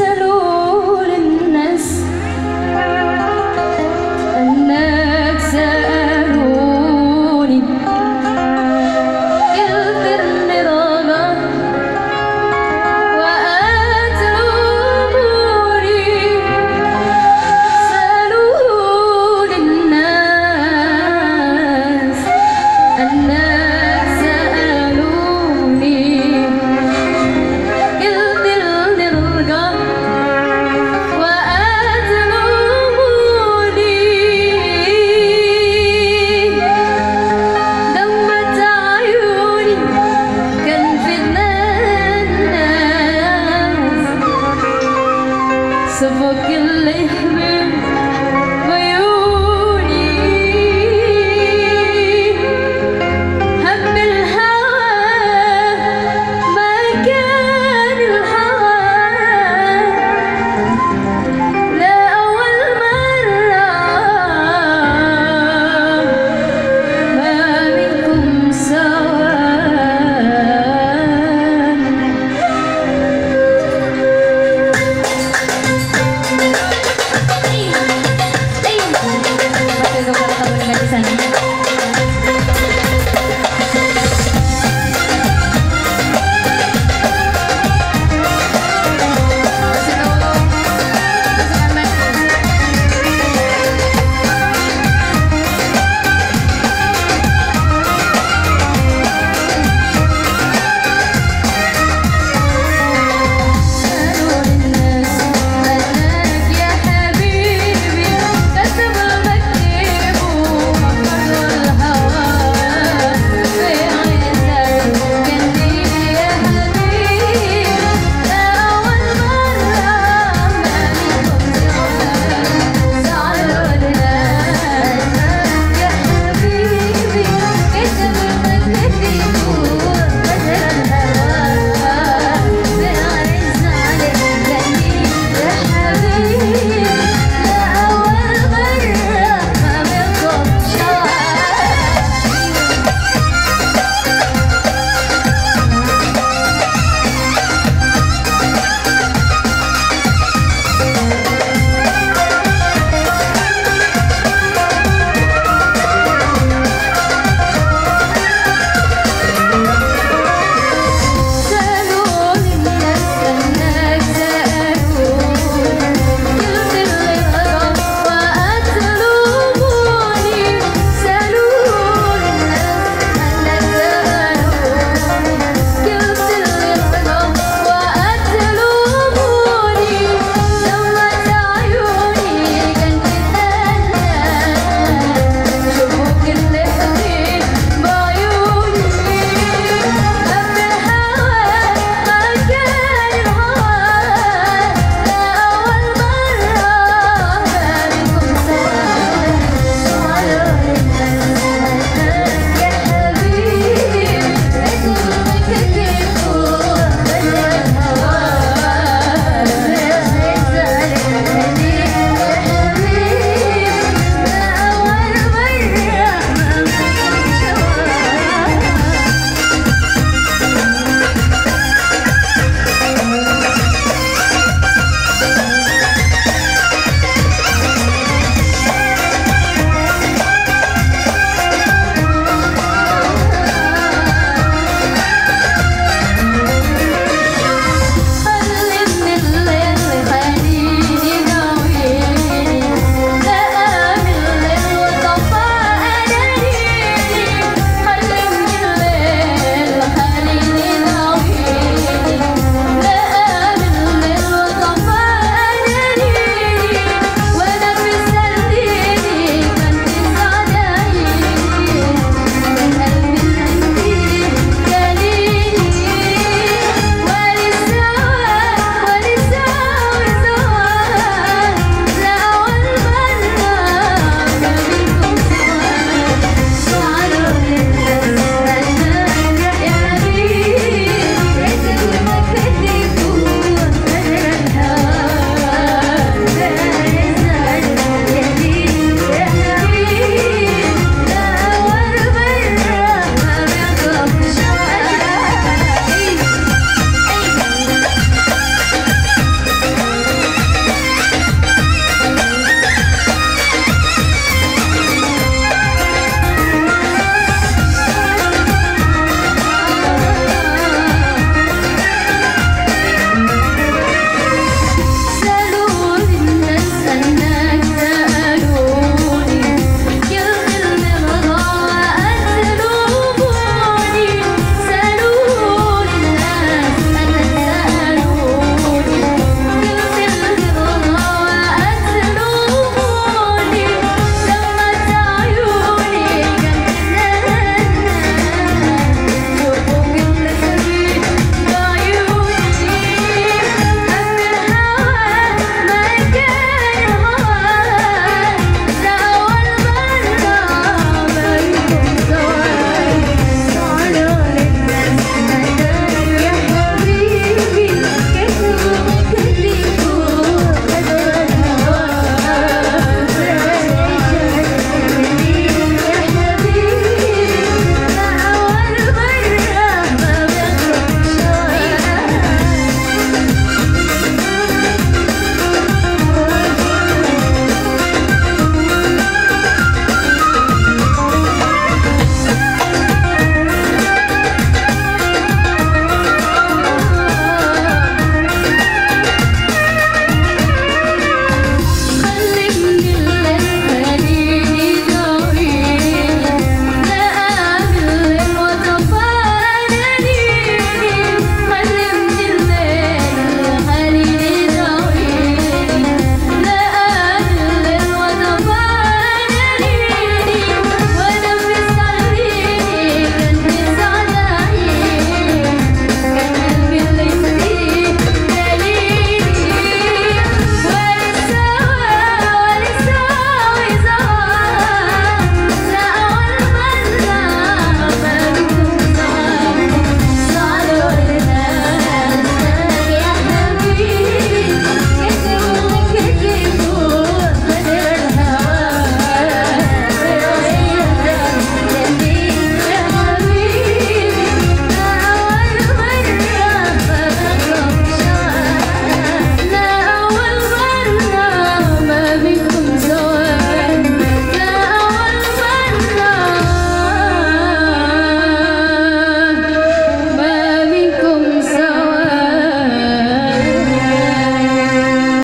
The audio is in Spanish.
hacerlo.